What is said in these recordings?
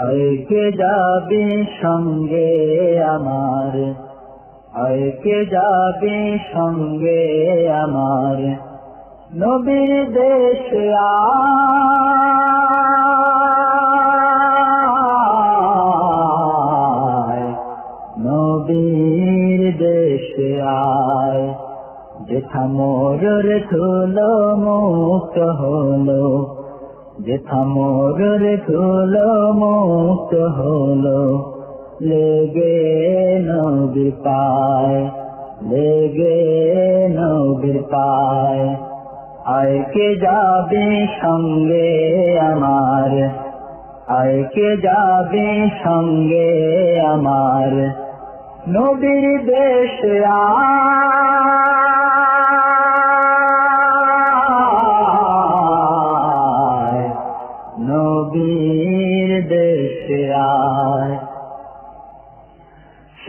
আয়কে যাবে সঙ্গে আমার? আয়কে যাবে সঙ্গে আমার? নবীর দেশ নবীর দেশে আয়। যেথা মোর ধুলো মুক্ত হলো যেথা মোর ধুলো মুক্ত হলো, লেগে নবীর পায়, লেগে নবীর পায়। আয়কে যাবে সঙ্গে আমার আয়কে যাবে সঙ্গে আমার, নবীর দেশ আয়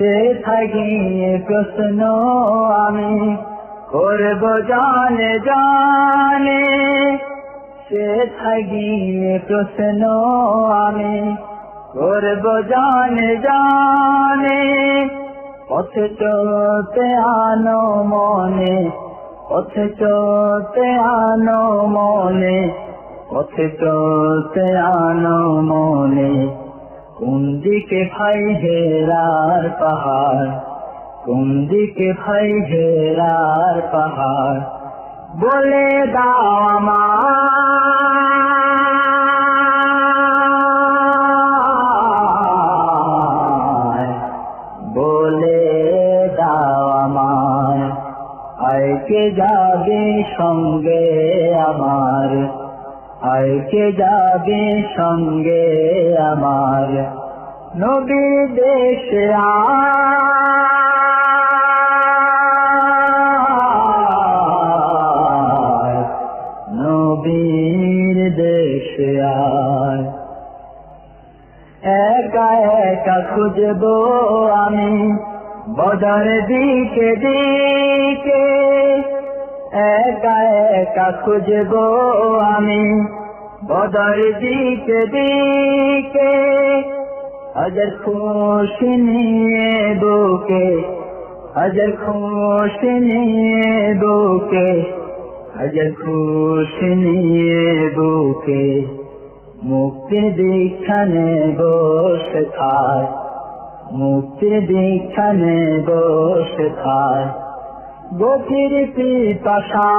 সে থাকিয়ে প্রশ্ন আমি করব জানে জানে। সে থাকিয়ে প্রশ্ন আমি করব জানে জানে। পথে চলতে আনো মনে, পথে চলতে আনো মনে, পথে চলতে আনো মনে। কোন দিকে ভাই হেরার পাহাড়? কোন দিকে ভাই হেরার পাহাড়? বলে দাও আমায়। বলে দাও আমায়। আয়কে যাবে সঙ্গে আমার? আয়কে যাবে সঙ্গে আমার? নবী দেশ নবীর দেশ আয়। একা একা খুঁজবো আমি বদর দিকে দিকে। একা একা খুঁজবো আমি বদর দিকে দিকে, হাজার খুশি নিয়ে বুকে, হাজার খুশি নিয়ে বুকে, হাজার খুশি নিয়ে বুকে মুক্তির দীক্ষানে বসে খায় মুক্তির দীক্ষানে বসে খায় গতির পিপাসা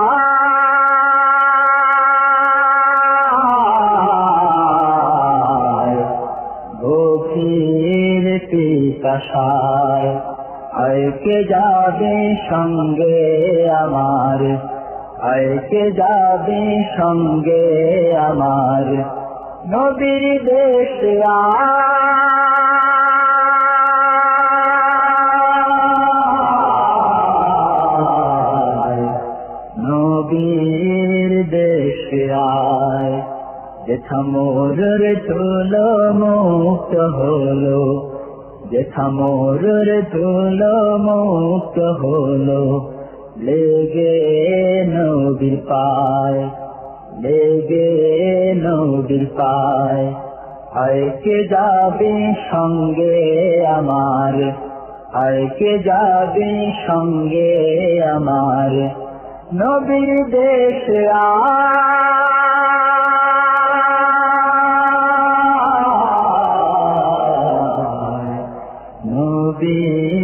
গভীর পিপাসায়। আয়কে যাবে সঙ্গে আমার? আয়কে যাবে সঙ্গে আমার? নবীর দেশ নবীর দেশ আয়। যেথা মোর তুল মুক্ত হলো, যেথা মোর তুল মুক্ত হলো, লেগে নবীর পায়, লেগে নবীর পায়। আয়কে যাবে সঙ্গে আমার আয়কে যাবে সঙ্গে আমার, নবীর দেশ আয় নবীর দেশ আয়